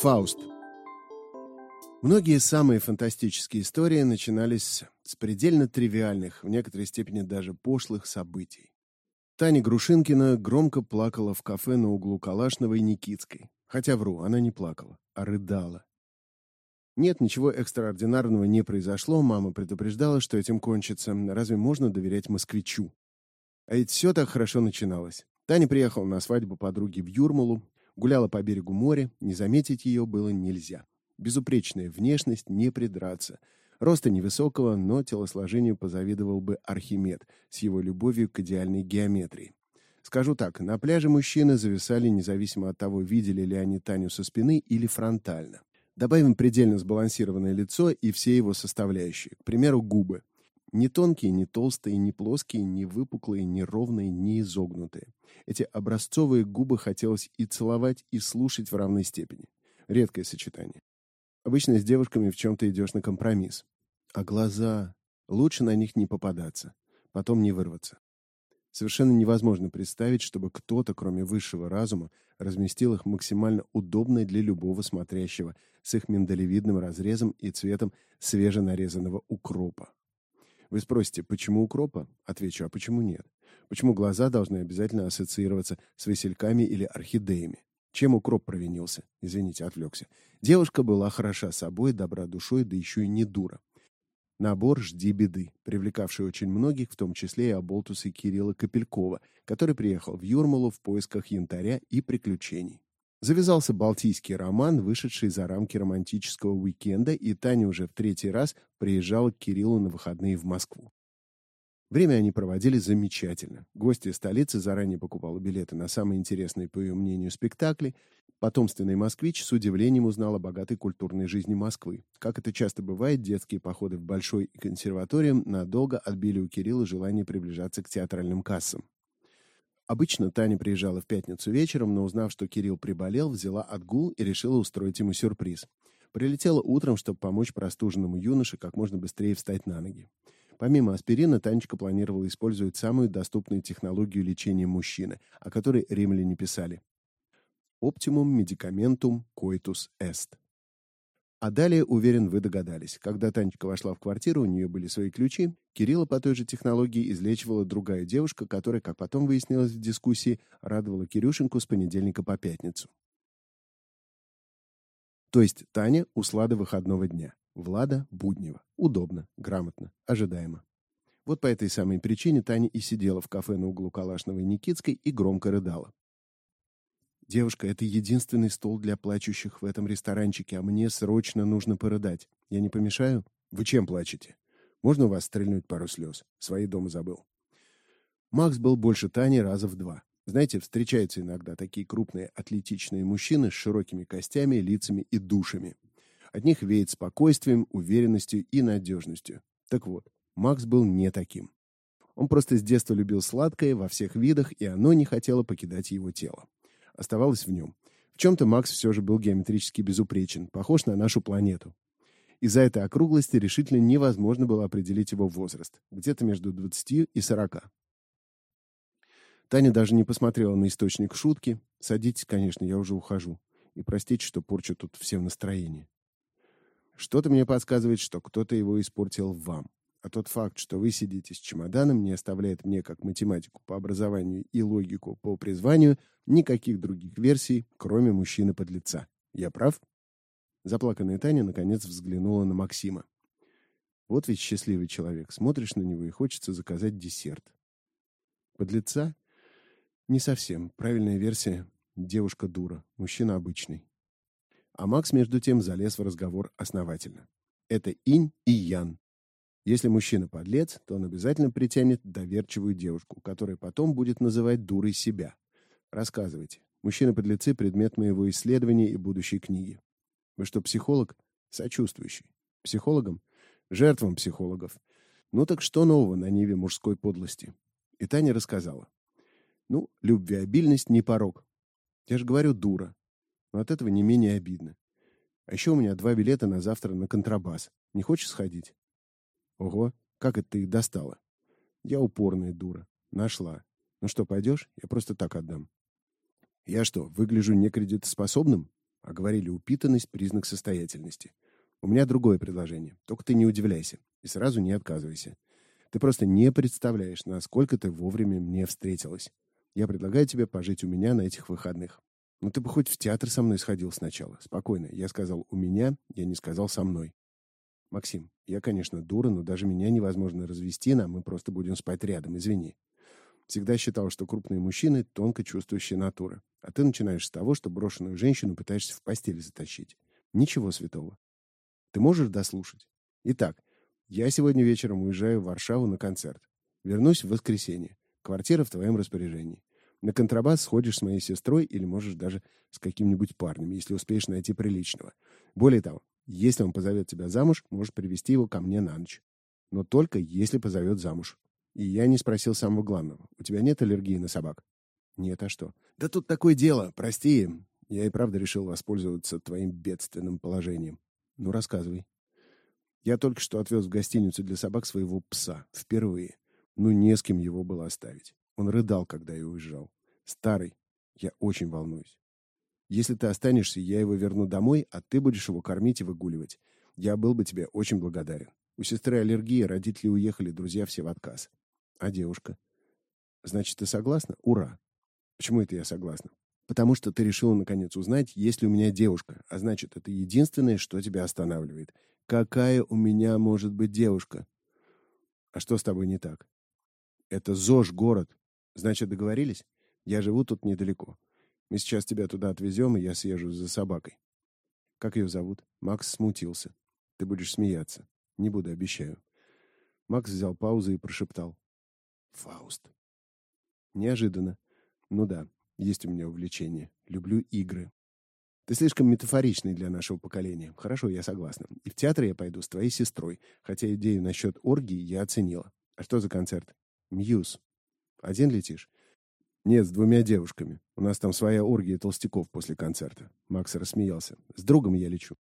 Фауст. Многие самые фантастические истории начинались с предельно тривиальных, в некоторой степени даже пошлых событий. Таня Грушинкина громко плакала в кафе на углу Калашного и Никитской. Хотя вру, она не плакала, а рыдала. Нет, ничего экстраординарного не произошло, мама предупреждала, что этим кончится. Разве можно доверять москвичу? А ведь все так хорошо начиналось. Таня приехала на свадьбу подруги в Юрмалу, гуляла по берегу моря, не заметить ее было нельзя. Безупречная внешность, не придраться. Роста невысокого, но телосложению позавидовал бы Архимед с его любовью к идеальной геометрии. Скажу так, на пляже мужчины зависали независимо от того, видели ли они Таню со спины или фронтально. Добавим предельно сбалансированное лицо и все его составляющие. К примеру, губы. Не тонкие, не толстые, не плоские, не выпуклые, не ровные, не изогнутые. Эти образцовые губы хотелось и целовать, и слушать в равной степени. Редкое сочетание. Обычно с девушками в чем-то идешь на компромисс. А глаза... Лучше на них не попадаться. Потом не вырваться. Совершенно невозможно представить, чтобы кто-то, кроме высшего разума, разместил их максимально удобно для любого смотрящего, с их миндалевидным разрезом и цветом свеженарезанного укропа. Вы спросите, почему укропа? Отвечу, а почему нет? Почему глаза должны обязательно ассоциироваться с весельками или орхидеями? Чем укроп провинился? Извините, отвлекся. Девушка была хороша собой, добра душой, да еще и не дура. Набор «Жди беды», привлекавший очень многих, в том числе и оболтуса Кирилла Капелькова, который приехал в Юрмалу в поисках янтаря и приключений. Завязался балтийский роман, вышедший за рамки романтического уикенда, и Таня уже в третий раз приезжала к Кириллу на выходные в Москву. Время они проводили замечательно. Гости столицы заранее покупал билеты на самые интересные, по ее мнению, спектакли. Потомственный москвич с удивлением узнал о богатой культурной жизни Москвы. Как это часто бывает, детские походы в Большой и консерваториям надолго отбили у Кирилла желание приближаться к театральным кассам. Обычно Таня приезжала в пятницу вечером, но узнав, что Кирилл приболел, взяла отгул и решила устроить ему сюрприз. Прилетела утром, чтобы помочь простуженному юноше как можно быстрее встать на ноги. Помимо аспирина, Танечка планировала использовать самую доступную технологию лечения мужчины, о которой римляне писали. Optimum medicamentum coitus est. А далее, уверен, вы догадались. Когда Танечка вошла в квартиру, у нее были свои ключи. Кирилла по той же технологии излечивала другая девушка, которая, как потом выяснилось в дискуссии, радовала Кирюшеньку с понедельника по пятницу. То есть Таня услада выходного дня. Влада Буднева. Удобно, грамотно, ожидаемо. Вот по этой самой причине Таня и сидела в кафе на углу Калашного и Никитской и громко рыдала. «Девушка, это единственный стол для плачущих в этом ресторанчике, а мне срочно нужно порыдать. Я не помешаю? Вы чем плачете? Можно у вас стрельнуть пару слез? Свои дома забыл». Макс был больше Тани раза в два. Знаете, встречаются иногда такие крупные атлетичные мужчины с широкими костями, лицами и душами. От них веет спокойствием, уверенностью и надежностью. Так вот, Макс был не таким. Он просто с детства любил сладкое во всех видах, и оно не хотело покидать его тело. Оставалось в нем. В чем-то Макс все же был геометрически безупречен, похож на нашу планету. Из-за этой округлости решительно невозможно было определить его возраст, где-то между 20 и 40. Таня даже не посмотрела на источник шутки. «Садитесь, конечно, я уже ухожу. И простите, что порчу тут всем настроение». Что-то мне подсказывает, что кто-то его испортил вам. А тот факт, что вы сидите с чемоданом, не оставляет мне, как математику по образованию и логику по призванию, никаких других версий, кроме мужчины-подлеца. Я прав? Заплаканная Таня наконец взглянула на Максима. Вот ведь счастливый человек. Смотришь на него и хочется заказать десерт. Подлеца? Не совсем. Правильная версия — девушка дура, мужчина обычный. А Макс, между тем, залез в разговор основательно. Это инь и ян. Если мужчина подлец, то он обязательно притянет доверчивую девушку, которая потом будет называть дурой себя. Рассказывайте. Мужчины-подлецы — предмет моего исследования и будущей книги. Вы что, психолог? Сочувствующий. Психологом? Жертвам психологов. Ну так что нового на ниве мужской подлости? И Таня рассказала. Ну, любвеобильность не порог. Я же говорю, дура но от этого не менее обидно. А еще у меня два билета на завтра на контрабас. Не хочешь сходить? Ого, как это ты их достала? Я упорная дура. Нашла. Ну что, пойдешь? Я просто так отдам. Я что, выгляжу некредитоспособным? А говорили, упитанность – признак состоятельности. У меня другое предложение. Только ты не удивляйся и сразу не отказывайся. Ты просто не представляешь, насколько ты вовремя мне встретилась. Я предлагаю тебе пожить у меня на этих выходных. Ну ты бы хоть в театр со мной сходил сначала. Спокойно. Я сказал «у меня», я не сказал «со мной». Максим, я, конечно, дура, но даже меня невозможно развести, нам мы просто будем спать рядом, извини. Всегда считал, что крупные мужчины — тонко чувствующие натуры. А ты начинаешь с того, что брошенную женщину пытаешься в постель затащить. Ничего святого. Ты можешь дослушать? Итак, я сегодня вечером уезжаю в Варшаву на концерт. Вернусь в воскресенье. Квартира в твоем распоряжении. На контрабас сходишь с моей сестрой или можешь даже с каким-нибудь парнем, если успеешь найти приличного. Более того, если он позовет тебя замуж, можешь привести его ко мне на ночь. Но только если позовет замуж. И я не спросил самого главного. У тебя нет аллергии на собак? Нет, а что? Да тут такое дело, прости. Я и правда решил воспользоваться твоим бедственным положением. Ну, рассказывай. Я только что отвез в гостиницу для собак своего пса. Впервые. Ну, не с кем его было оставить. Он рыдал, когда я уезжал. Старый. Я очень волнуюсь. Если ты останешься, я его верну домой, а ты будешь его кормить и выгуливать. Я был бы тебе очень благодарен. У сестры аллергия, родители уехали, друзья все в отказ. А девушка? Значит, ты согласна? Ура. Почему это я согласна? Потому что ты решила наконец узнать, есть ли у меня девушка, а значит, это единственное, что тебя останавливает. Какая у меня может быть девушка? А что с тобой не так? Это ЗОЖ город. Значит, договорились? Я живу тут недалеко. Мы сейчас тебя туда отвезем, и я съезжу за собакой. Как ее зовут? Макс смутился. Ты будешь смеяться. Не буду, обещаю. Макс взял паузу и прошептал: Фауст. Неожиданно. Ну да, есть у меня увлечение. Люблю игры. Ты слишком метафоричный для нашего поколения. Хорошо, я согласна. И в театр я пойду с твоей сестрой, хотя идею насчет оргии я оценила. А что за концерт? Мьюз. Один летишь? Нет, с двумя девушками. У нас там своя оргия толстяков после концерта. Макс рассмеялся. С другом я лечу.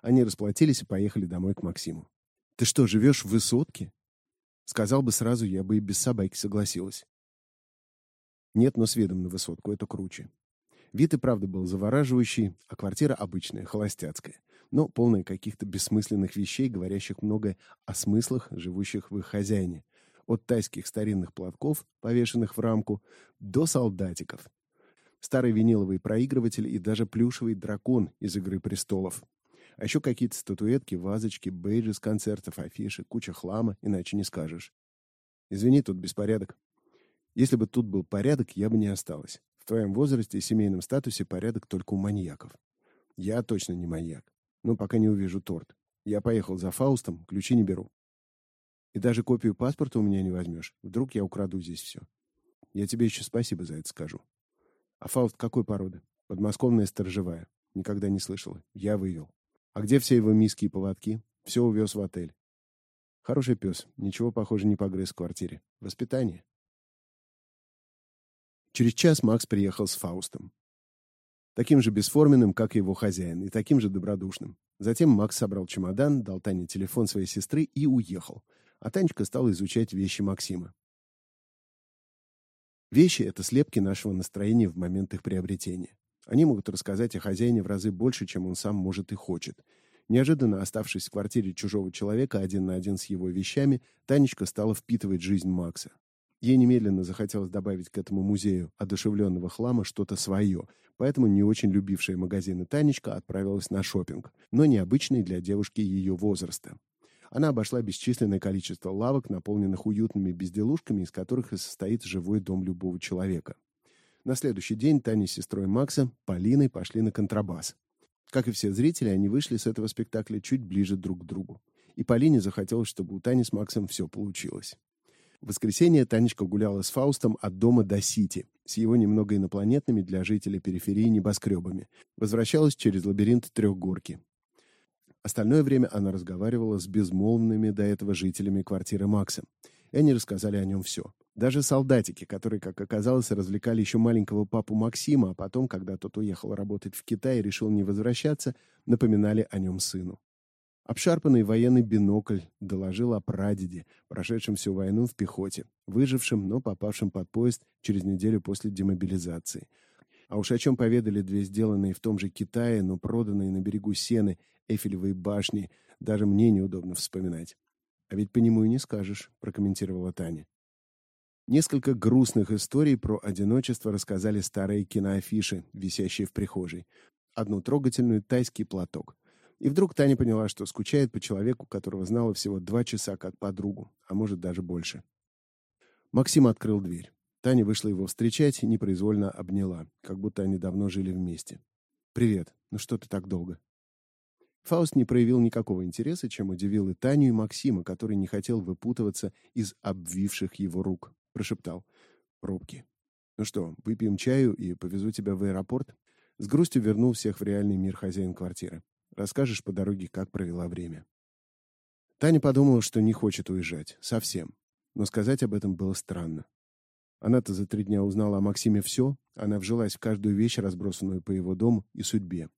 Они расплатились и поехали домой к Максиму. Ты что, живешь в высотке? Сказал бы сразу, я бы и без собаки согласилась. Нет, но с видом на высотку это круче. Вид и правда был завораживающий, а квартира обычная, холостяцкая, но полная каких-то бессмысленных вещей, говорящих много о смыслах, живущих в их хозяине, от тайских старинных платков, повешенных в рамку, до солдатиков. Старый виниловый проигрыватель и даже плюшевый дракон из «Игры престолов». А еще какие-то статуэтки, вазочки, бейджи с концертов, афиши, куча хлама, иначе не скажешь. Извини, тут беспорядок. Если бы тут был порядок, я бы не осталась. В твоем возрасте и семейном статусе порядок только у маньяков. Я точно не маньяк. Но пока не увижу торт. Я поехал за Фаустом, ключи не беру. И даже копию паспорта у меня не возьмешь. Вдруг я украду здесь все. Я тебе еще спасибо за это скажу. А Фауст какой породы? Подмосковная сторожевая. Никогда не слышала. Я вывел. А где все его миски и поводки? Все увез в отель. Хороший пес. Ничего, похоже, не погрыз в квартире. Воспитание. Через час Макс приехал с Фаустом. Таким же бесформенным, как его хозяин, и таким же добродушным. Затем Макс собрал чемодан, дал Тане телефон своей сестры и уехал — а Танечка стала изучать вещи Максима. Вещи — это слепки нашего настроения в момент их приобретения. Они могут рассказать о хозяине в разы больше, чем он сам может и хочет. Неожиданно оставшись в квартире чужого человека один на один с его вещами, Танечка стала впитывать жизнь Макса. Ей немедленно захотелось добавить к этому музею одушевленного хлама что-то свое, поэтому не очень любившая магазины Танечка отправилась на шопинг, но необычный для девушки ее возраста. Она обошла бесчисленное количество лавок, наполненных уютными безделушками, из которых и состоит живой дом любого человека. На следующий день Таня с сестрой Макса, Полиной, пошли на контрабас. Как и все зрители, они вышли с этого спектакля чуть ближе друг к другу. И Полине захотелось, чтобы у Тани с Максом все получилось. В воскресенье Танечка гуляла с Фаустом от дома до Сити, с его немного инопланетными для жителей периферии небоскребами. Возвращалась через лабиринт Трехгорки. Остальное время она разговаривала с безмолвными до этого жителями квартиры Макса. И они рассказали о нем все. Даже солдатики, которые, как оказалось, развлекали еще маленького папу Максима, а потом, когда тот уехал работать в Китай и решил не возвращаться, напоминали о нем сыну. Обшарпанный военный бинокль доложил о прадеде, прошедшем всю войну в пехоте, выжившем, но попавшем под поезд через неделю после демобилизации. А уж о чем поведали две сделанные в том же Китае, но проданные на берегу Сены Эйфелевые башни, даже мне неудобно вспоминать. А ведь по нему и не скажешь, прокомментировала Таня. Несколько грустных историй про одиночество рассказали старые киноафиши, висящие в прихожей. Одну трогательную тайский платок. И вдруг Таня поняла, что скучает по человеку, которого знала всего два часа как подругу, а может даже больше. Максим открыл дверь. Таня вышла его встречать и непроизвольно обняла, как будто они давно жили вместе. «Привет. Ну что ты так долго?» Фауст не проявил никакого интереса, чем удивил и Таню, и Максима, который не хотел выпутываться из обвивших его рук. Прошептал. «Пробки. Ну что, выпьем чаю и повезу тебя в аэропорт?» С грустью вернул всех в реальный мир хозяин квартиры. Расскажешь по дороге, как провела время. Таня подумала, что не хочет уезжать. Совсем. Но сказать об этом было странно. Она-то за три дня узнала о Максиме все, она вжилась в каждую вещь, разбросанную по его дому и судьбе.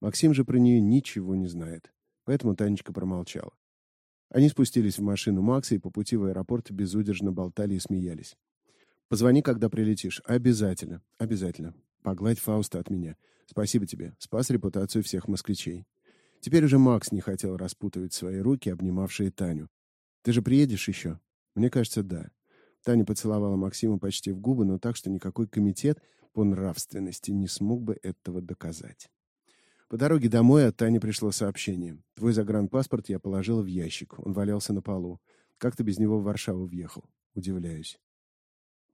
Максим же про нее ничего не знает. Поэтому Танечка промолчала. Они спустились в машину Макса и по пути в аэропорт безудержно болтали и смеялись. «Позвони, когда прилетишь. Обязательно. Обязательно. Погладь Фауста от меня. Спасибо тебе. Спас репутацию всех москвичей». Теперь уже Макс не хотел распутывать свои руки, обнимавшие Таню. «Ты же приедешь еще?» «Мне кажется, да». Таня поцеловала Максима почти в губы, но так, что никакой комитет по нравственности не смог бы этого доказать. По дороге домой от Тани пришло сообщение. «Твой загранпаспорт я положила в ящик. Он валялся на полу. Как ты без него в Варшаву въехал?» Удивляюсь.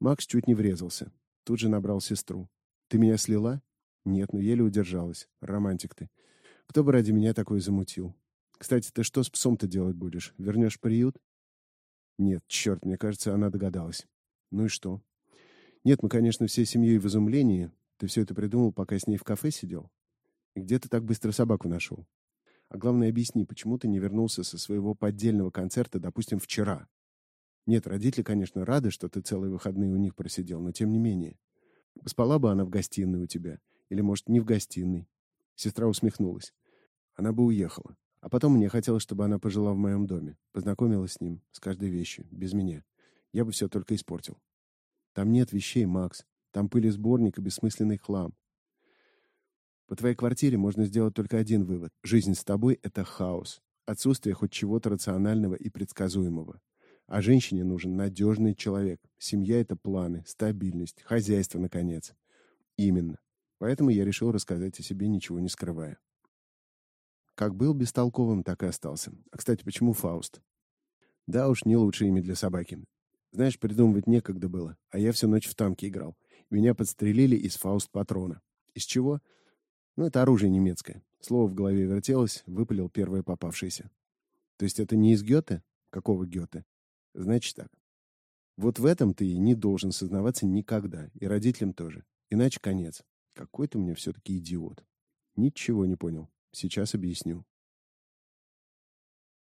Макс чуть не врезался. Тут же набрал сестру. «Ты меня слила?» «Нет, но еле удержалась. Романтик ты. Кто бы ради меня такое замутил? Кстати, ты что с псом-то делать будешь? Вернешь приют?» Нет, черт, мне кажется, она догадалась. Ну и что? Нет, мы, конечно, всей семьей в изумлении. Ты все это придумал, пока с ней в кафе сидел? И где ты так быстро собаку нашел? А главное, объясни, почему ты не вернулся со своего поддельного концерта, допустим, вчера? Нет, родители, конечно, рады, что ты целые выходные у них просидел, но тем не менее. Спала бы она в гостиной у тебя. Или, может, не в гостиной. Сестра усмехнулась. Она бы уехала. А потом мне хотелось, чтобы она пожила в моем доме, познакомилась с ним, с каждой вещью, без меня. Я бы все только испортил. Там нет вещей, Макс. Там пыли сборник и бессмысленный хлам. По твоей квартире можно сделать только один вывод. Жизнь с тобой — это хаос. Отсутствие хоть чего-то рационального и предсказуемого. А женщине нужен надежный человек. Семья — это планы, стабильность, хозяйство, наконец. Именно. Поэтому я решил рассказать о себе, ничего не скрывая. Как был бестолковым, так и остался. А, кстати, почему Фауст? Да уж, не лучшее имя для собаки. Знаешь, придумывать некогда было, а я всю ночь в танке играл. Меня подстрелили из Фауст-патрона. Из чего? Ну, это оружие немецкое. Слово в голове вертелось, выпалил первое попавшееся. То есть это не из Гёте? Какого Гёте? Значит так. Вот в этом ты не должен сознаваться никогда, и родителям тоже. Иначе конец. Какой ты мне все-таки идиот. Ничего не понял. Сейчас объясню.